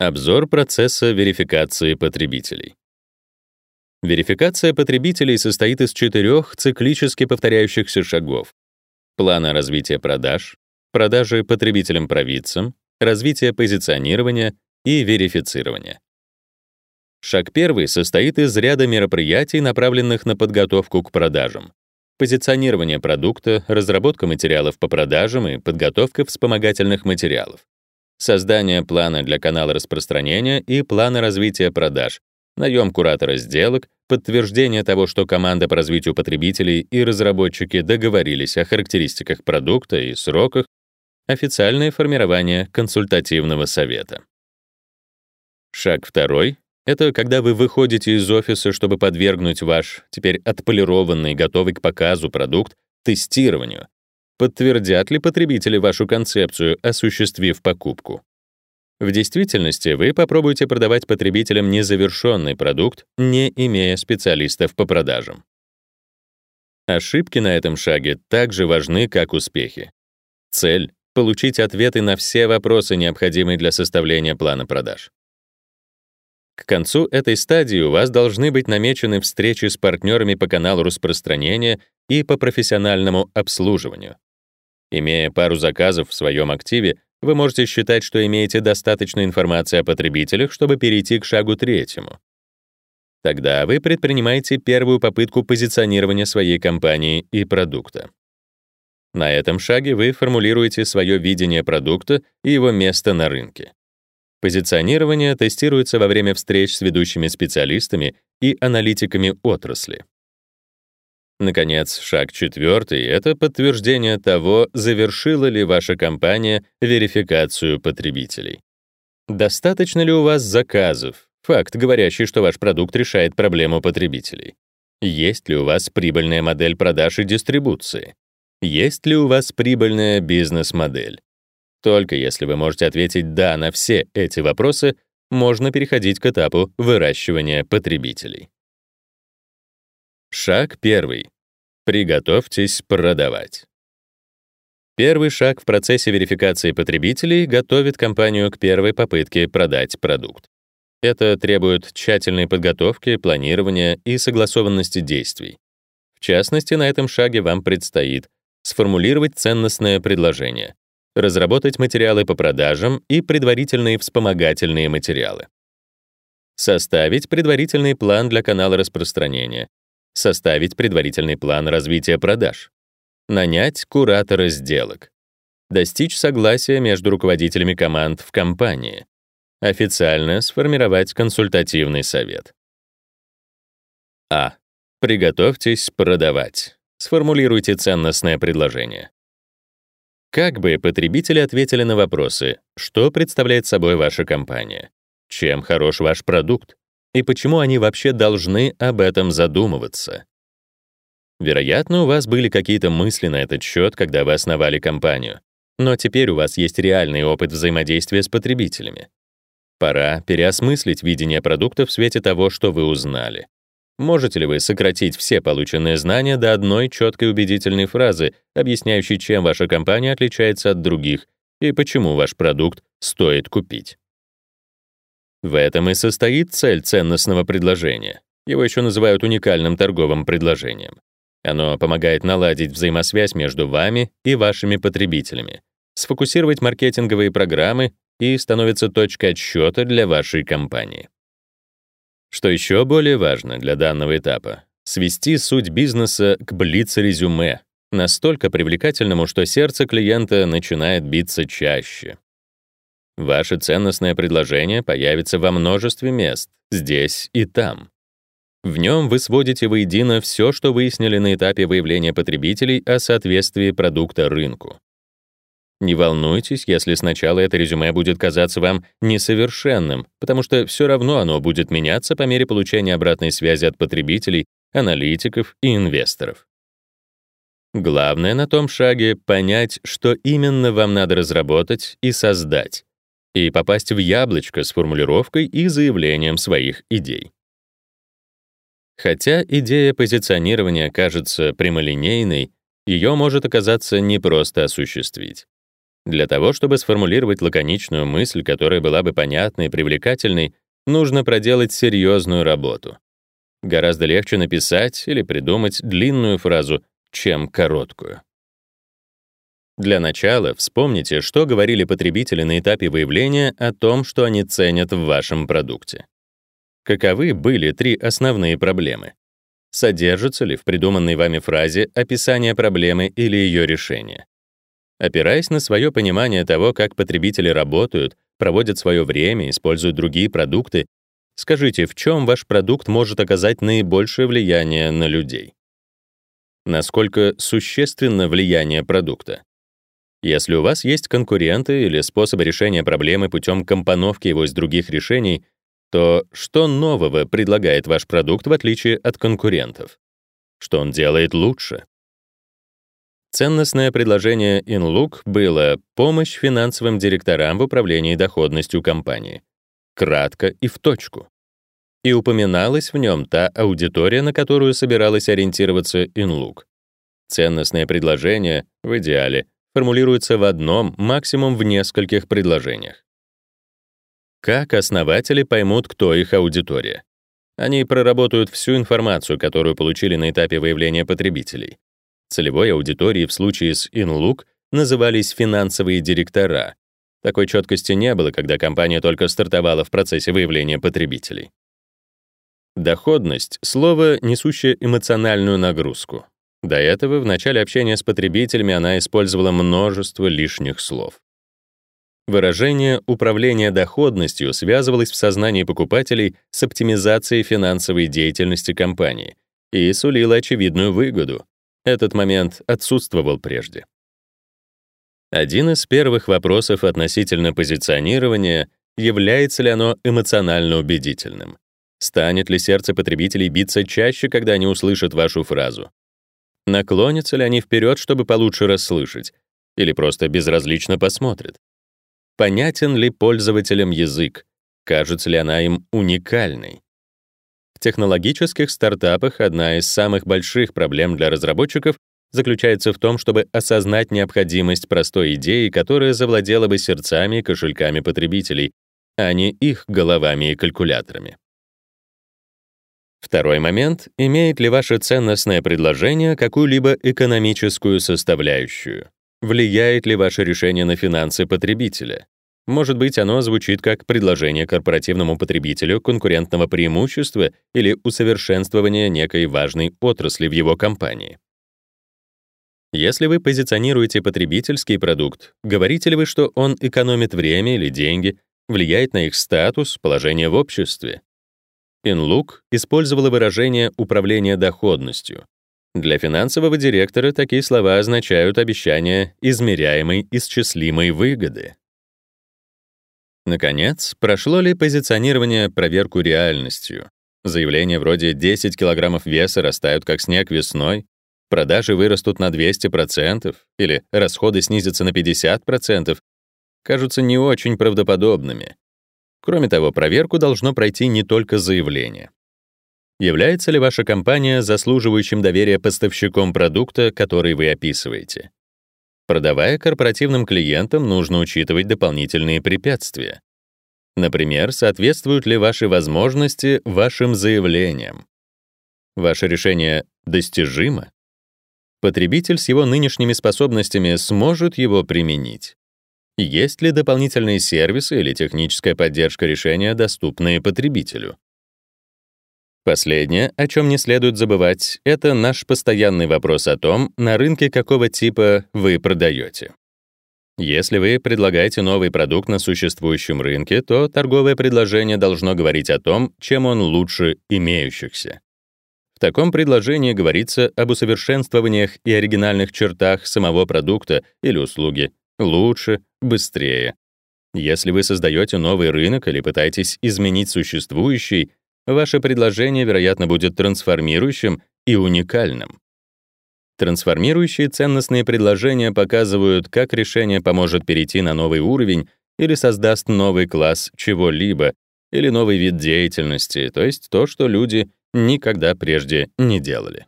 Обзор процесса верификации потребителей. Верификация потребителей состоит из четырех циклически повторяющихся шагов: плана развития продаж, продажи потребителям-провидцам, развития позиционирования и верифицирования. Шаг первый состоит из ряда мероприятий, направленных на подготовку к продажам. Позиционирование продукта, разработка материалов по продажам и подготовка вспомогательных материалов создание плана для канала распространения и плана развития продаж, наем куратора сделок, подтверждение того, что команда по развитию потребителей и разработчики договорились о характеристиках продукта и сроках, официальное формирование консультативного совета. Шаг второй — это когда вы выходите из офиса, чтобы подвергнуть ваш, теперь отполированный, готовый к показу продукт, тестированию, Подтвердят ли потребители вашу концепцию, осуществив покупку? В действительности вы попробуете продавать потребителям незавершенный продукт, не имея специалистов по продажам. Ошибки на этом шаге также важны, как успехи. Цель — получить ответы на все вопросы, необходимые для составления плана продаж. К концу этой стадии у вас должны быть намечены встречи с партнерами по каналу распространения и по профессиональному обслуживанию. Имея пару заказов в своем активе, вы можете считать, что имеете достаточно информации о потребителях, чтобы перейти к шагу третьему. Тогда вы предпринимаете первую попытку позиционирования своей компании и продукта. На этом шаге вы формулируете свое видение продукта и его место на рынке. Позиционирование тестируется во время встреч с ведущими специалистами и аналитиками отрасли. Наконец, шаг четвертый — это подтверждение того, завершила ли ваша компания верификацию потребителей. Достаточно ли у вас заказов? Факт, говорящий, что ваш продукт решает проблему потребителей. Есть ли у вас прибыльная модель продаж и дистрибуции? Есть ли у вас прибыльная бизнес-модель? Только если вы можете ответить «да» на все эти вопросы, можно переходить к этапу выращивания потребителей. Шаг первый. Приготовьтесь продавать. Первый шаг в процессе верификации потребителей готовит компанию к первой попытке продать продукт. Это требует тщательной подготовки, планирования и согласованности действий. В частности, на этом шаге вам предстоит сформулировать ценностное предложение, разработать материалы по продажам и предварительные вспомогательные материалы, составить предварительный план для канала распространения, составить предварительный план развития продаж, нанять куратора сделок, достичь согласия между руководителями команд в компании, официально сформировать консультативный совет. А. Приготовьтесь продавать. Сформулируйте ценностное предложение. Как бы потребители ответили на вопросы, что представляет собой ваша компания, чем хорош ваш продукт, и почему они вообще должны об этом задумываться. Вероятно, у вас были какие-то мысли на этот счет, когда вы основали компанию, но теперь у вас есть реальный опыт взаимодействия с потребителями. Пора переосмыслить видение продукта в свете того, что вы узнали. Можете ли вы сократить все полученные знания до одной четкой убедительной фразы, объясняющей, чем ваша компания отличается от других и почему ваш продукт стоит купить? В этом и состоит цель ценностного предложения. Его еще называют уникальным торговым предложением. Оно помогает наладить взаимосвязь между вами и вашими потребителями, сфокусировать маркетинговые программы и становится точкой отсчета для вашей компании. Что еще более важно для данного этапа — свести суть бизнеса к блиц-резюме, настолько привлекательному, что сердце клиента начинает биться чаще. Ваше ценностное предложение появится во множестве мест, здесь и там. В нем вы сводите воедино все, что выяснили на этапе выявления потребителей о соответствии продукта рынку. Не волнуйтесь, если сначала это резюме будет казаться вам несовершенным, потому что все равно оно будет меняться по мере получения обратной связи от потребителей, аналитиков и инвесторов. Главное на том шаге — понять, что именно вам надо разработать и создать, и попасть в яблочко с формулировкой и заявлением своих идей. Хотя идея позиционирования кажется прямолинейной, ее может оказаться непросто осуществить. Для того, чтобы сформулировать лаконичную мысль, которая была бы понятной и привлекательной, нужно проделать серьезную работу. Гораздо легче написать или придумать длинную фразу, чем короткую. Для начала вспомните, что говорили потребители на этапе выявления о том, что они ценят в вашем продукте. Каковы были три основные проблемы? Содержится ли в придуманной вами фразе описание проблемы или ее решение? Опираясь на свое понимание того, как потребители работают, проводят свое время, используют другие продукты, скажите, в чем ваш продукт может оказать наибольшее влияние на людей? Насколько существенно влияние продукта? Если у вас есть конкуренты или способы решения проблемы путем компоновки его из других решений, то что нового предлагает ваш продукт в отличие от конкурентов? Что он делает лучше? Ценностное предложение InLook было помощь финансовым директорам в управлении доходностью компании. Кратко и в точку. И упоминалась в нем та аудитория, на которую собиралась ориентироваться InLook. Ценностное предложение, в идеале, формулируется в одном, максимум в нескольких предложениях. Как основатели поймут, кто их аудитория? Они проработают всю информацию, которую получили на этапе выявления потребителей. Целевой аудиторией в случае с InLook назывались финансовые директора. Такой четкости не было, когда компания только стартовала в процессе выявления потребителей. Доходность — слово, несущее эмоциональную нагрузку. До этого в начале общения с потребителями она использовала множество лишних слов. Выражение «управление доходностью» связывалось в сознании покупателей с оптимизацией финансовой деятельности компании и сулило очевидную выгоду, этот момент отсутствовал прежде. Один из первых вопросов относительно позиционирования — является ли оно эмоционально убедительным? Станет ли сердце потребителей биться чаще, когда они услышат вашу фразу? Наклонятся ли они вперед, чтобы получше расслышать? Или просто безразлично посмотрят? Понятен ли пользователям язык? Кажется ли она им уникальной? В технологических стартапах одна из самых больших проблем для разработчиков заключается в том, чтобы осознать необходимость простой идеи, которая завладела бы сердцами и кошельками потребителей, а не их головами и калькуляторами. Второй момент — имеет ли ваше ценностное предложение какую-либо экономическую составляющую? Влияет ли ваше решение на финансы потребителя? Может быть, оно звучит как предложение корпоративному потребителю конкурентного преимущества или усовершенствования некой важной отрасли в его компании. Если вы позиционируете потребительский продукт, говорите ли вы, что он экономит время или деньги, влияет на их статус, положение в обществе? InLook использовала выражение «управление доходностью». Для финансового директора такие слова означают обещание измеряемой исчислимой выгоды. Наконец, прошло ли позиционирование проверку реальностью? Заявления вроде 10 килограммов веса растают как снег весной, продажи вырастут на 200% или расходы снизятся на 50%, кажутся не очень правдоподобными. Кроме того, проверку должно пройти не только заявление. Является ли ваша компания заслуживающим доверия поставщиком продукта, который вы описываете? Продавая корпоративным клиентам, нужно учитывать дополнительные препятствия. Например, соответствуют ли ваши возможности вашим заявлениям? Ваше решение достижимо? Потребитель с его нынешними способностями сможет его применить? Есть ли дополнительные сервисы или техническая поддержка решения, доступные потребителю? Последнее, о чем не следует забывать, это наш постоянный вопрос о том, на рынке какого типа вы продаете. Если вы предлагаете новый продукт на существующем рынке, то торговое предложение должно говорить о том, чем он лучше имеющихся. В таком предложении говорится об усовершенствованиях и оригинальных чертах самого продукта или услуги лучше, быстрее. Если вы создаете новый рынок или пытаетесь изменить существующий, ваше предложение, вероятно, будет трансформирующим и уникальным. Трансформирующие ценностные предложения показывают, как решение поможет перейти на новый уровень или создаст новый класс чего-либо или новый вид деятельности, то есть то, что люди никогда прежде не делали.